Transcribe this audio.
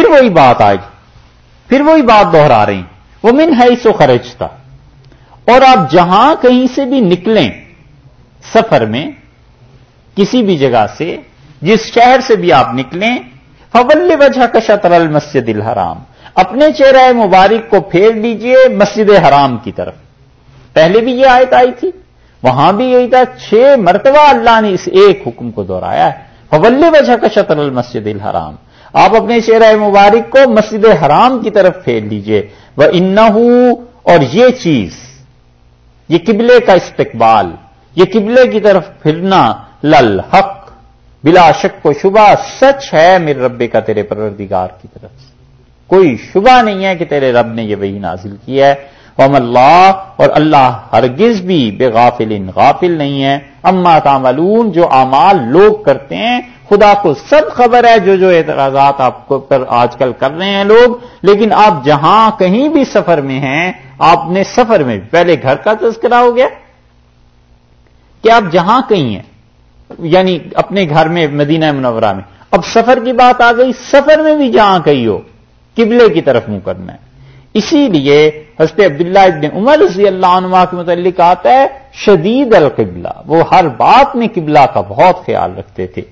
پھر وہی بات آئی۔ پھر وہی بات دوہرا رہی وہ من ہے سو خرچ تھا اور آپ جہاں کہیں سے بھی نکلیں سفر میں، کسی بھی جگہ سے، جس شہر سے بھی آپ نکلیں، فول وجہ کا شطر المسجد الحرام۔ اپنے چہرہ مبارک کو پھیر لیجیے مسجد حرام کی طرف۔ پہلے بھی یہ آیت آئی تھی۔ وہاں بھی یہی تھا۔ چھ مرتبہ اللہ نے اس ایک حکم کو دہرایا ہے۔ فول وجہ کا شطر المسجد الحرام۔ آپ اپنے چہرہ مبارک کو مسجد حرام کی طرف پھیر لیجیے۔ وہ ان اور یہ چیز، یہ قبلے کا استقبال، یہ قبلے کی طرف پھرنا لل حق بلا شک و شبہ سچ ہے میرے رب کا، تیرے پروردگار کی طرف سے۔ کوئی شبہ نہیں ہے کہ تیرے رب نے یہ وہی نازل کیا ہے۔ وم اللہ اور اللہ ہرگز بھی بے غافل غافل نہیں ہے۔ اما تعملون، جو اعمال لوگ کرتے ہیں، خدا کو سب خبر ہے، جو جو اعتراضات آپ کو پر آج کل کر رہے ہیں لوگ۔ لیکن آپ جہاں کہیں بھی سفر میں ہیں، آپ نے سفر میں پہلے گھر کا تذکرہ ہو گیا؟ کہ آپ جہاں کہیں ہیں یعنی اپنے گھر میں، مدینہ منورہ میں۔ اب سفر کی بات آ گئی، سفر میں بھی جہاں کہیں ہو، قبلے کی طرف منہ کرنا ہے۔ اسی لیے حضرت عبداللہ ابن عمر رضی اللہ عنہ کے متعلق آتا ہے، شدید القبلہ۔ وہ ہر بات میں قبلہ کا بہت خیال رکھتے تھے۔